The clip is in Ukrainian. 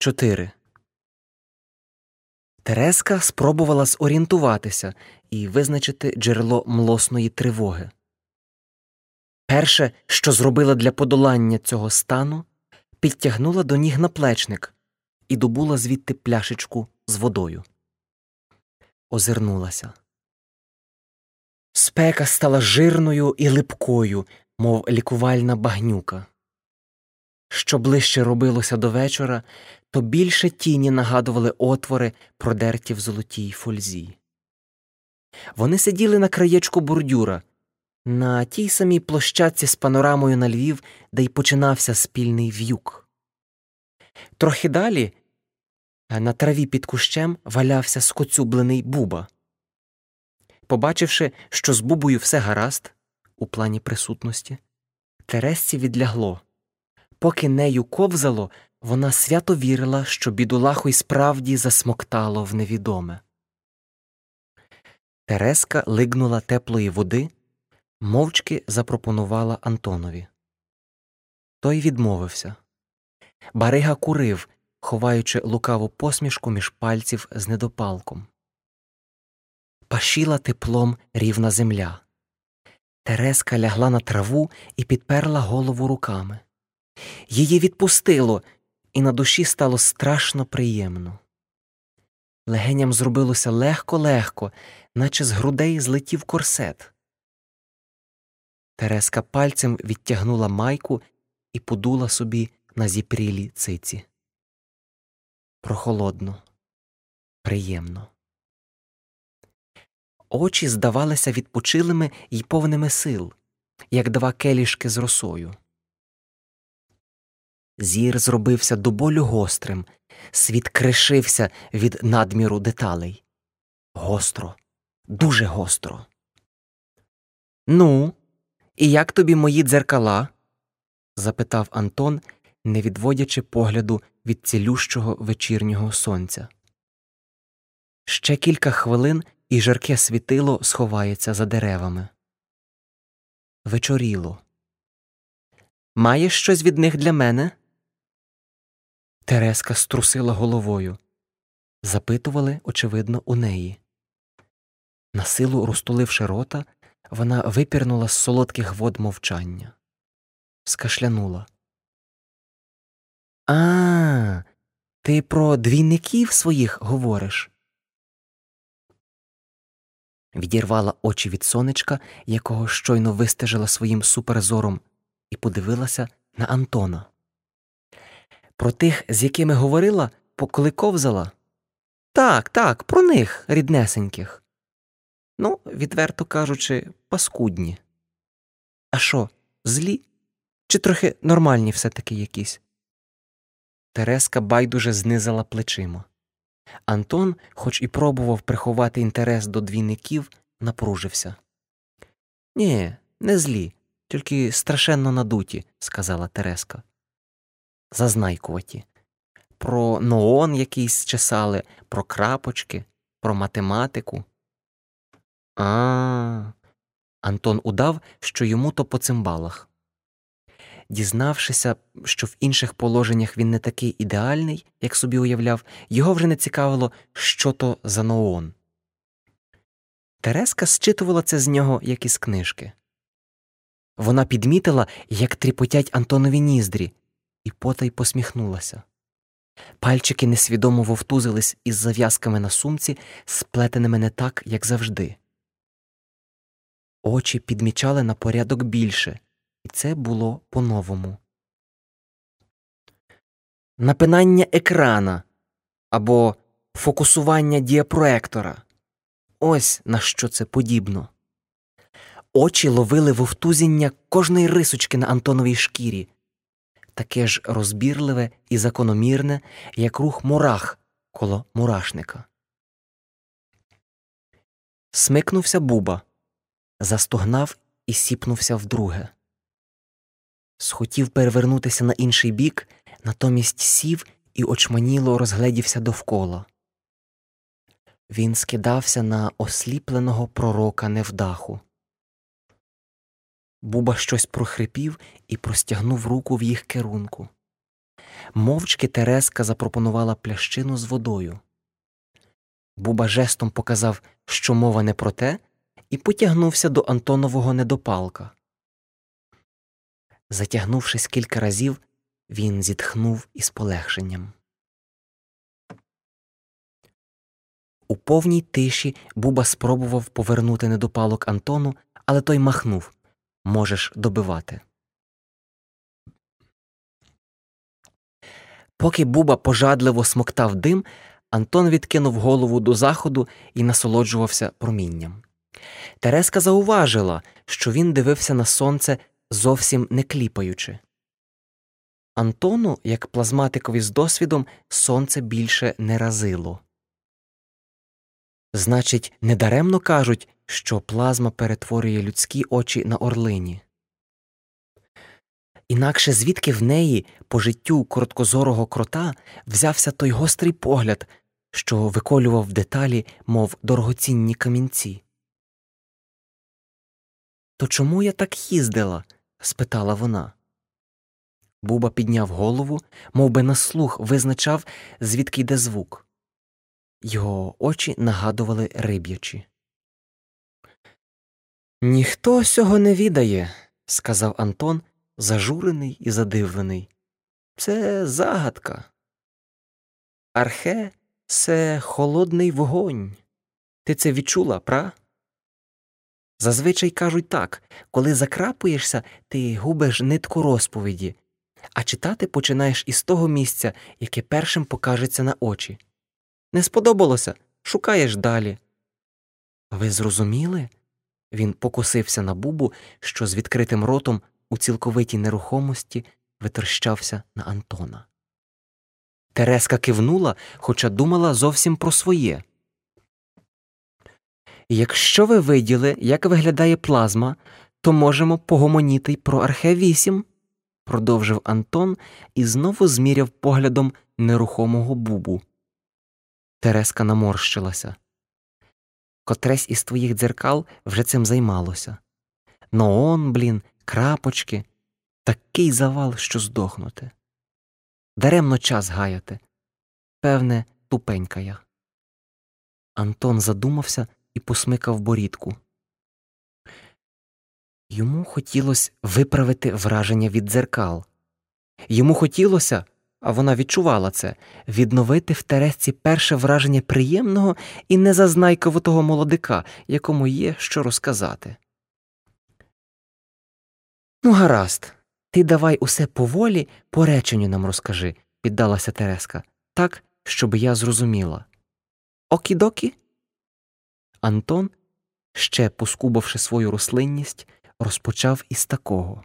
4. Тереска спробувала зорієнтуватися і визначити джерело млосної тривоги. Перше, що зробила для подолання цього стану, підтягнула до ніг наплечник і добула звідти пляшечку з водою. Озирнулася. Спека стала жирною і липкою, мов лікувальна багнюка. Що ближче робилося до вечора, то більше тіні нагадували отвори, продерті в золотій фользі. Вони сиділи на краєчку бордюра, на тій самій площадці з панорамою на Львів, де й починався спільний в'юк. Трохи далі на траві під кущем валявся скоцюблений буба. Побачивши, що з бубою все гаразд у плані присутності, Тересці відлягло. Поки нею ковзало, вона свято вірила, що бідолаху й справді засмоктало в невідоме. Тереска лигнула теплої води, мовчки запропонувала Антонові. Той відмовився. Барига курив, ховаючи лукаву посмішку між пальців з недопалком. Пашіла теплом рівна земля. Тереска лягла на траву і підперла голову руками. Її відпустило, і на душі стало страшно приємно. Легеням зробилося легко-легко, наче з грудей злетів корсет. Тереска пальцем відтягнула майку і подула собі на зіпрілі циці. Прохолодно, приємно. Очі здавалися відпочилими й повними сил, як два келішки з росою. Зір зробився до болю гострим, світ кришився від надміру деталей. Гостро, дуже гостро. Ну, і як тобі мої дзеркала? запитав Антон, не відводячи погляду від цілющого вечірнього сонця. Ще кілька хвилин і жарке світило сховається за деревами. Вечоріло. Маєш щось від них для мене? Тереска струсила головою. Запитували, очевидно, у неї. Насилу розтуливши рота, вона випірнула з солодких вод мовчання, скашлянула. А, ти про двійників своїх говориш? Відірвала очі від сонечка, якого щойно вистежила своїм суперзором, і подивилася на Антона. Про тих, з якими говорила, коли ковзала? Так, так, про них, ріднесеньких. Ну, відверто кажучи, паскудні. А що, злі? Чи трохи нормальні все таки якісь? Тереска байдуже знизила плечима. Антон, хоч і пробував приховати інтерес до двійників, напружився. Ні, не злі, тільки страшенно надуті, сказала Тереска. Зазнайкуваті. Про ноон якийсь чесали, про крапочки, про математику. А. Антон удав, що йому то по цимбалах. Дізнавшися, що в інших положеннях він не такий ідеальний, як собі уявляв, його вже не цікавило, що то за ноон. Тереска зчитувала це з нього, як із книжки. Вона підмітила, як тріпотять Антонові ніздрі, і потай посміхнулася. Пальчики несвідомо вовтузились із зав'язками на сумці, сплетеними не так, як завжди. Очі підмічали на порядок більше, і це було по-новому. Напинання екрана або фокусування діапроектора. Ось на що це подібно. Очі ловили вовтузіння кожної рисочки на Антоновій шкірі, таке ж розбірливе і закономірне, як рух мурах коло мурашника. Смикнувся буба, застогнав і сіпнувся вдруге. Схотів перевернутися на інший бік, натомість сів і очманіло розгледівся довкола. Він скидався на осліпленого пророка невдаху. Буба щось прохрипів і простягнув руку в їх керунку. мовчки Тереска запропонувала плящину з водою. Буба жестом показав, що мова не про те, і потягнувся до Антонового недопалка. Затягнувшись кілька разів, він зітхнув із полегшенням. У повній тиші Буба спробував повернути недопалок Антону, але той махнув можеш добивати. Поки Буба пожадливо смоктав дим, Антон відкинув голову до заходу і насолоджувався промінням. Тереска зауважила, що він дивився на сонце зовсім не кліпаючи. Антону, як плазматикові з досвідом, сонце більше не разило. Значить, недаремно кажуть, що плазма перетворює людські очі на орлині. Інакше звідки в неї по життю короткозорого крота взявся той гострий погляд, що виколював деталі, мов дорогоцінні камінці. То чому я так їздила? спитала вона. Буба підняв голову, мов би на слух визначав, звідки йде звук. Його очі нагадували риб'ячі. Ніхто сього не відає, сказав Антон, зажурений і задивлений. Це загадка. Архе це холодний вогонь. Ти це відчула, пра? Зазвичай кажуть так коли закрапуєшся, ти губиш нитку розповіді, а читати починаєш із того місця, яке першим покажеться на очі. Не сподобалося, шукаєш далі. Ви зрозуміли? Він покосився на бубу, що з відкритим ротом у цілковитій нерухомості витрощався на Антона. Тереска кивнула, хоча думала зовсім про своє. Якщо ви виділи, як виглядає плазма, то можемо погомоніти й про архе 8 продовжив Антон і знову зміряв поглядом нерухомого бубу. Тереска наморщилася. Котресь із твоїх дзеркал вже цим займалося. Ну он, блін, крапочки, такий завал, що здохнути. Даремно час гаяти. Певне, тупенька я. Антон задумався і посмикав борідку. Йому хотілося виправити враження від дзеркал. Йому хотілося, а вона відчувала це, відновити в Тересці перше враження приємного і незазнайковитого молодика, якому є що розказати. Ну, гаразд, ти давай усе поволі по реченню нам розкажи, піддалася Тереска, так, щоб я зрозуміла. Окідокі? Антон, ще поскубавши свою рослинність, розпочав із такого.